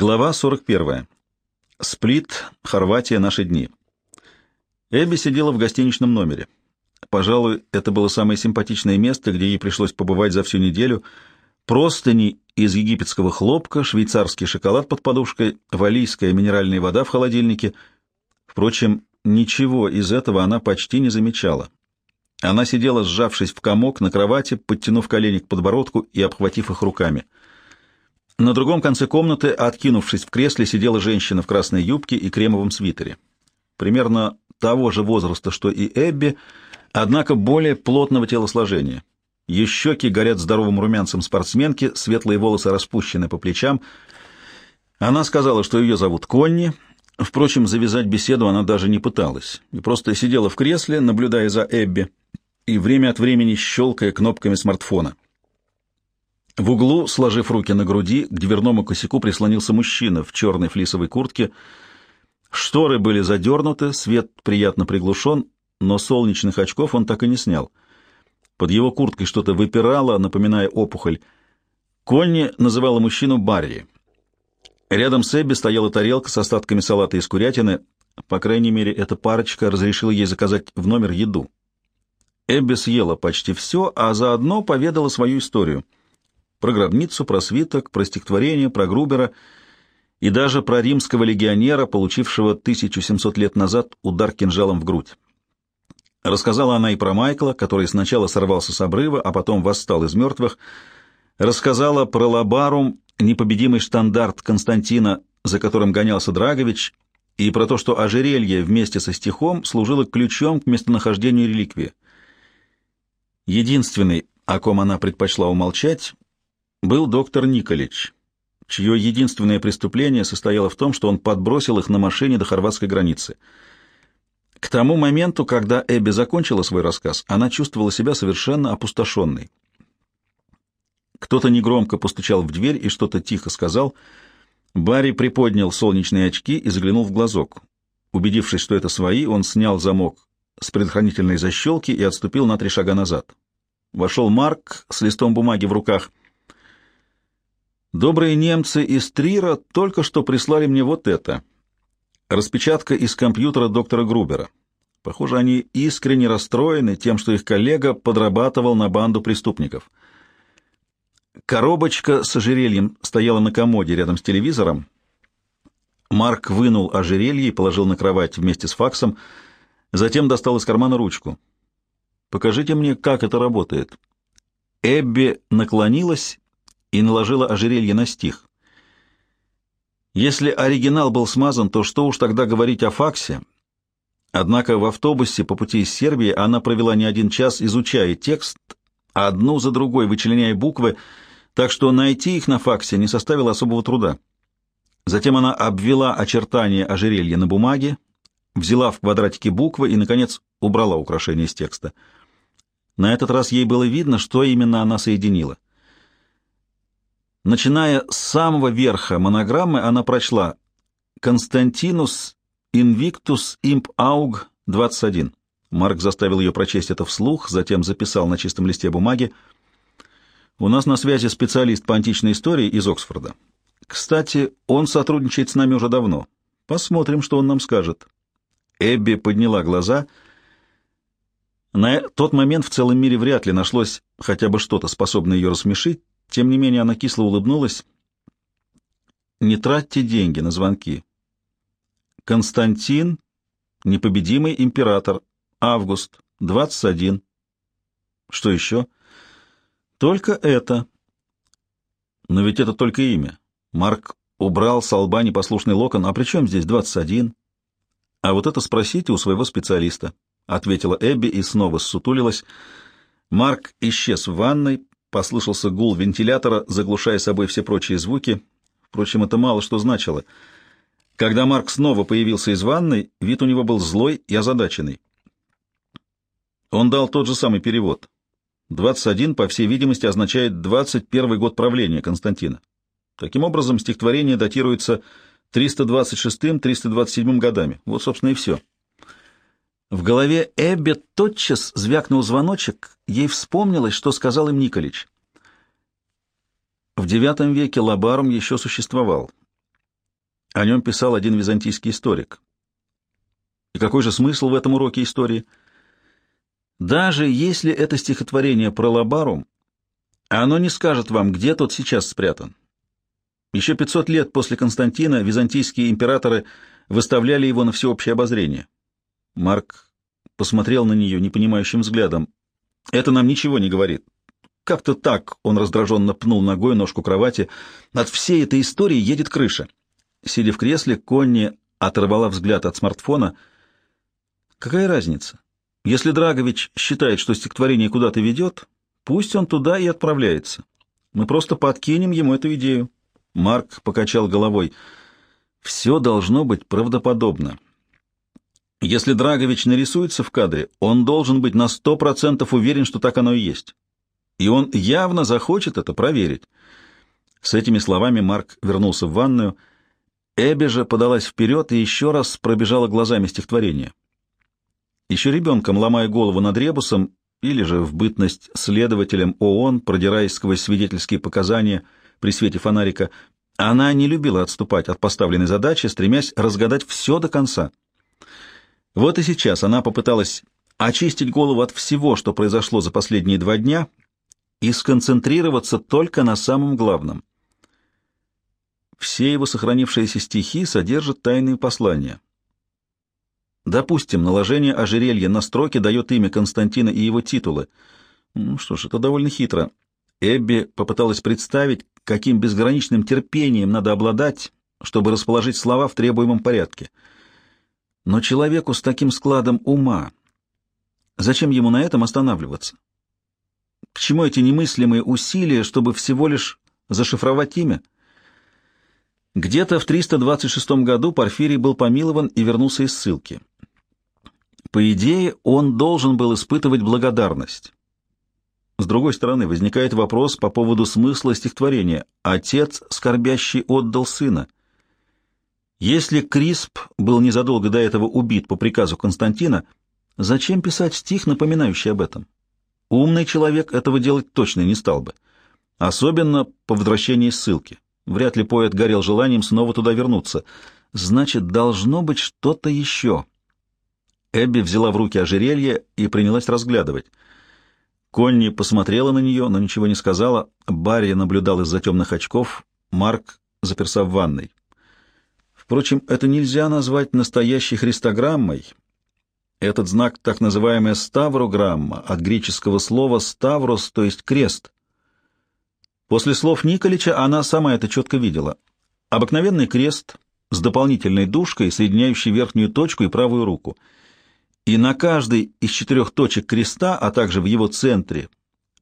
Глава 41. Сплит, Хорватия, наши дни. Эбби сидела в гостиничном номере. Пожалуй, это было самое симпатичное место, где ей пришлось побывать за всю неделю. Простыни из египетского хлопка, швейцарский шоколад под подушкой, валийская минеральная вода в холодильнике. Впрочем, ничего из этого она почти не замечала. Она сидела, сжавшись в комок на кровати, подтянув колени к подбородку и обхватив их руками. На другом конце комнаты, откинувшись в кресле, сидела женщина в красной юбке и кремовом свитере. Примерно того же возраста, что и Эбби, однако более плотного телосложения. Ее щеки горят здоровым румянцем спортсменки, светлые волосы распущены по плечам. Она сказала, что ее зовут Конни. Впрочем, завязать беседу она даже не пыталась, и просто сидела в кресле, наблюдая за Эбби, и время от времени щелкая кнопками смартфона. В углу, сложив руки на груди, к дверному косяку прислонился мужчина в черной флисовой куртке. Шторы были задернуты, свет приятно приглушен, но солнечных очков он так и не снял. Под его курткой что-то выпирало, напоминая опухоль. Конни называла мужчину Барри. Рядом с Эбби стояла тарелка с остатками салата из курятины. По крайней мере, эта парочка разрешила ей заказать в номер еду. Эбби съела почти все, а заодно поведала свою историю — про гробницу, про свиток, про стихотворение, про Грубера и даже про римского легионера, получившего 1700 лет назад удар кинжалом в грудь. Рассказала она и про Майкла, который сначала сорвался с обрыва, а потом восстал из мертвых. Рассказала про Лабарум, непобедимый штандарт Константина, за которым гонялся Драгович, и про то, что ожерелье вместе со стихом служило ключом к местонахождению реликвии. Единственный, о ком она предпочла умолчать, был доктор Николич, чье единственное преступление состояло в том, что он подбросил их на машине до хорватской границы. К тому моменту, когда Эбби закончила свой рассказ, она чувствовала себя совершенно опустошенной. Кто-то негромко постучал в дверь и что-то тихо сказал. Барри приподнял солнечные очки и заглянул в глазок. Убедившись, что это свои, он снял замок с предохранительной защелки и отступил на три шага назад. Вошел Марк с листом бумаги в руках. Добрые немцы из Трира только что прислали мне вот это. Распечатка из компьютера доктора Грубера. Похоже, они искренне расстроены тем, что их коллега подрабатывал на банду преступников. Коробочка с ожерельем стояла на комоде рядом с телевизором. Марк вынул ожерелье и положил на кровать вместе с факсом, затем достал из кармана ручку. «Покажите мне, как это работает». Эбби наклонилась и наложила ожерелье на стих. Если оригинал был смазан, то что уж тогда говорить о факсе? Однако в автобусе по пути из Сербии она провела не один час, изучая текст, одну за другой вычленяя буквы, так что найти их на факсе не составило особого труда. Затем она обвела очертания ожерелья на бумаге, взяла в квадратике буквы и, наконец, убрала украшение из текста. На этот раз ей было видно, что именно она соединила — Начиная с самого верха монограммы, она прочла «Constantinus Invictus Imp Aug 21». Марк заставил ее прочесть это вслух, затем записал на чистом листе бумаги. «У нас на связи специалист по античной истории из Оксфорда. Кстати, он сотрудничает с нами уже давно. Посмотрим, что он нам скажет». Эбби подняла глаза. На тот момент в целом мире вряд ли нашлось хотя бы что-то, способное ее рассмешить, тем не менее она кисло улыбнулась. «Не тратьте деньги на звонки. Константин, непобедимый император, август, 21. Что еще? Только это. Но ведь это только имя. Марк убрал с лба непослушный локон. А при чем здесь 21? А вот это спросите у своего специалиста, — ответила Эбби и снова ссутулилась. Марк исчез в ванной, Послышался гул вентилятора, заглушая собой все прочие звуки. Впрочем, это мало что значило. Когда Марк снова появился из ванной, вид у него был злой и озадаченный. Он дал тот же самый перевод. 21, по всей видимости, означает 21 год правления Константина. Таким образом, стихотворение датируется 326-327 годами. Вот, собственно, и все. В голове Эбби тотчас звякнул звоночек, ей вспомнилось, что сказал им Николич. В IX веке Лабарум еще существовал. О нем писал один византийский историк. И какой же смысл в этом уроке истории? Даже если это стихотворение про Лабарум, оно не скажет вам, где тот сейчас спрятан. Еще 500 лет после Константина византийские императоры выставляли его на всеобщее обозрение. Марк посмотрел на нее непонимающим взглядом. «Это нам ничего не говорит. Как-то так, — он раздраженно пнул ногой ножку кровати, — от всей этой истории едет крыша. Сидя в кресле, Конни оторвала взгляд от смартфона. Какая разница? Если Драгович считает, что стихотворение куда-то ведет, пусть он туда и отправляется. Мы просто подкинем ему эту идею. Марк покачал головой. Все должно быть правдоподобно. Если Драгович нарисуется в кадре, он должен быть на сто процентов уверен, что так оно и есть и он явно захочет это проверить. С этими словами Марк вернулся в ванную. Эбби же подалась вперед и еще раз пробежала глазами стихотворение. Еще ребенком, ломая голову над ребусом, или же в бытность следователем ООН, продираясь сквозь свидетельские показания при свете фонарика, она не любила отступать от поставленной задачи, стремясь разгадать все до конца. Вот и сейчас она попыталась очистить голову от всего, что произошло за последние два дня, и сконцентрироваться только на самом главном. Все его сохранившиеся стихи содержат тайные послания. Допустим, наложение ожерелья на строки дает имя Константина и его титулы. Ну что ж, это довольно хитро. Эбби попыталась представить, каким безграничным терпением надо обладать, чтобы расположить слова в требуемом порядке. Но человеку с таким складом ума, зачем ему на этом останавливаться? К чему эти немыслимые усилия, чтобы всего лишь зашифровать имя? Где-то в 326 году Порфирий был помилован и вернулся из ссылки. По идее, он должен был испытывать благодарность. С другой стороны, возникает вопрос по поводу смысла стихотворения «Отец, скорбящий, отдал сына». Если Крисп был незадолго до этого убит по приказу Константина, зачем писать стих, напоминающий об этом? Умный человек этого делать точно не стал бы. Особенно по возвращении ссылки. Вряд ли поэт горел желанием снова туда вернуться. Значит, должно быть что-то еще. Эбби взяла в руки ожерелье и принялась разглядывать. Конни посмотрела на нее, но ничего не сказала. Барри наблюдал из-за темных очков. Марк заперся в ванной. Впрочем, это нельзя назвать настоящей христограммой, этот знак — так называемая ставрограмма, от греческого слова «ставрос», то есть «крест». После слов Николича она сама это четко видела. Обыкновенный крест с дополнительной дужкой, соединяющей верхнюю точку и правую руку. И на каждой из четырех точек креста, а также в его центре,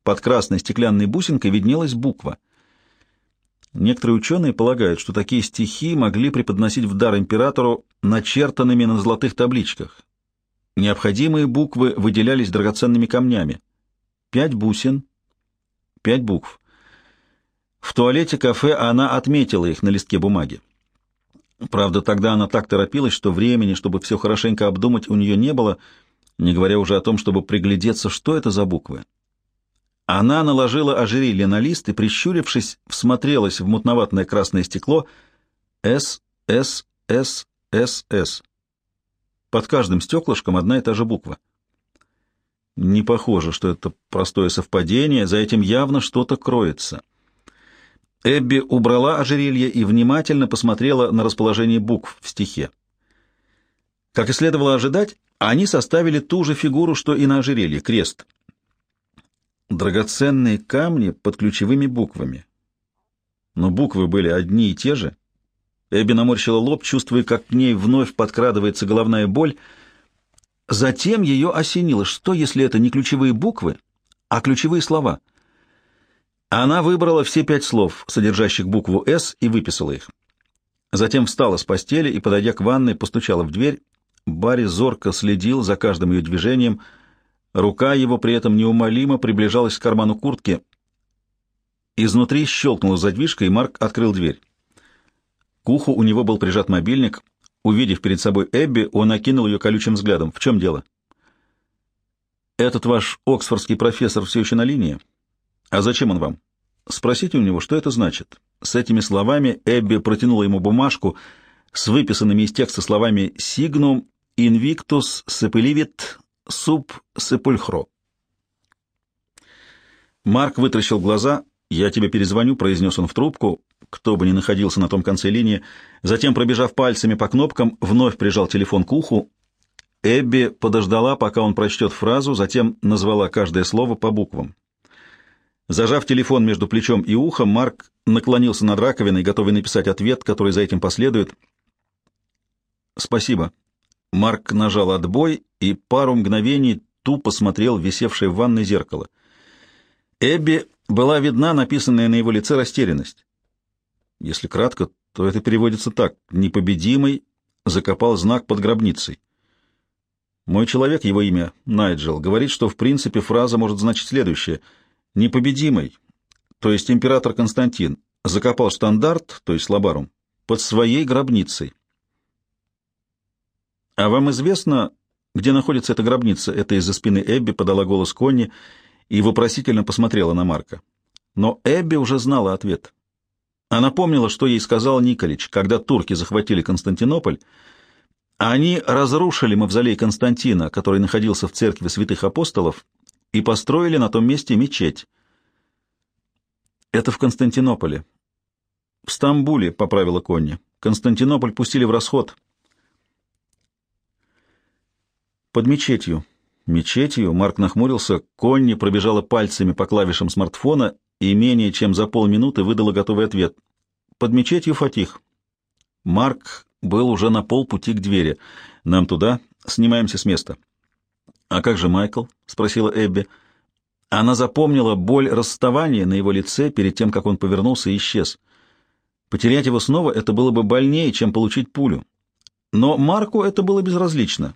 под красной стеклянной бусинкой виднелась буква. Некоторые ученые полагают, что такие стихи могли преподносить в дар императору начертанными на золотых табличках, Необходимые буквы выделялись драгоценными камнями. Пять бусин, пять букв. В туалете кафе она отметила их на листке бумаги. Правда, тогда она так торопилась, что времени, чтобы все хорошенько обдумать, у нее не было, не говоря уже о том, чтобы приглядеться, что это за буквы. Она наложила ожерелье на лист и, прищурившись, всмотрелась в мутноватное красное стекло «С, С, С, С, С». Под каждым стеклышком одна и та же буква. Не похоже, что это простое совпадение, за этим явно что-то кроется. Эбби убрала ожерелье и внимательно посмотрела на расположение букв в стихе. Как и следовало ожидать, они составили ту же фигуру, что и на ожерелье — крест. Драгоценные камни под ключевыми буквами. Но буквы были одни и те же — Эбби наморщила лоб, чувствуя, как к ней вновь подкрадывается головная боль. Затем ее осенило, что если это не ключевые буквы, а ключевые слова. Она выбрала все пять слов, содержащих букву «С», и выписала их. Затем встала с постели и, подойдя к ванной, постучала в дверь. Барри зорко следил за каждым ее движением. Рука его при этом неумолимо приближалась к карману куртки. Изнутри щелкнула задвижка, и Марк открыл дверь. К уху у него был прижат мобильник. Увидев перед собой Эбби, он окинул ее колючим взглядом. «В чем дело?» «Этот ваш оксфордский профессор все еще на линии? А зачем он вам?» «Спросите у него, что это значит». С этими словами Эбби протянула ему бумажку с выписанными из текста словами «Signum invictus sepulivit sub sepulchro». Марк вытращил глаза. «Я тебе перезвоню», — произнес он в трубку, кто бы ни находился на том конце линии. Затем, пробежав пальцами по кнопкам, вновь прижал телефон к уху. Эбби подождала, пока он прочтет фразу, затем назвала каждое слово по буквам. Зажав телефон между плечом и ухом, Марк наклонился над раковиной, готовый написать ответ, который за этим последует. «Спасибо». Марк нажал «отбой» и пару мгновений тупо смотрел висевшее в ванной зеркало. Эбби была видна написанная на его лице растерянность. Если кратко, то это переводится так. «Непобедимый» закопал знак под гробницей. Мой человек, его имя Найджел, говорит, что в принципе фраза может значить следующее — непобедимый, то есть император Константин, закопал штандарт, то есть лабарум, под своей гробницей. А вам известно, где находится эта гробница? Это из-за спины Эбби подала голос Конни и вопросительно посмотрела на Марка. Но Эбби уже знала ответ. Она помнила, что ей сказал Николич, когда турки захватили Константинополь. Они разрушили мавзолей Константина, который находился в церкви святых апостолов, и построили на том месте мечеть. Это в Константинополе. В Стамбуле, поправила Конни. Константинополь пустили в расход. Под мечетью. Мечетью Марк нахмурился, Конни пробежала пальцами по клавишам смартфона и менее чем за полминуты выдала готовый ответ. Под мечетью Фатих. Марк был уже на полпути к двери. Нам туда, снимаемся с места. «А как же Майкл?» — спросила Эбби. Она запомнила боль расставания на его лице перед тем, как он повернулся и исчез. Потерять его снова — это было бы больнее, чем получить пулю. Но Марку это было безразлично.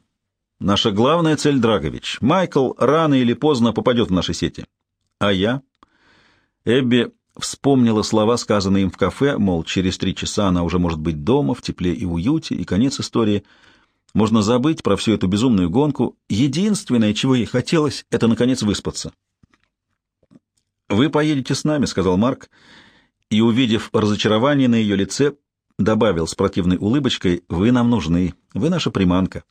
Наша главная цель — Драгович. Майкл рано или поздно попадет в наши сети. А я? Эбби вспомнила слова, сказанные им в кафе, мол, через три часа она уже может быть дома, в тепле и уюте, и конец истории — можно забыть про всю эту безумную гонку. Единственное, чего ей хотелось, это, наконец, выспаться. «Вы поедете с нами», — сказал Марк, и, увидев разочарование на ее лице, добавил с противной улыбочкой, «Вы нам нужны, вы наша приманка».